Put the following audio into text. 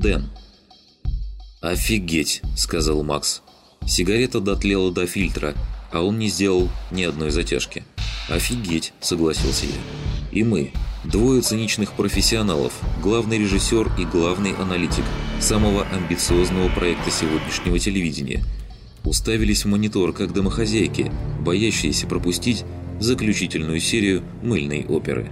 Дэн. «Офигеть!» – сказал Макс. Сигарета дотлела до фильтра, а он не сделал ни одной затяжки. «Офигеть!» – согласился я. «И мы, двое циничных профессионалов, главный режиссер и главный аналитик самого амбициозного проекта сегодняшнего телевидения, уставились в монитор как домохозяйки, боящиеся пропустить заключительную серию мыльной оперы».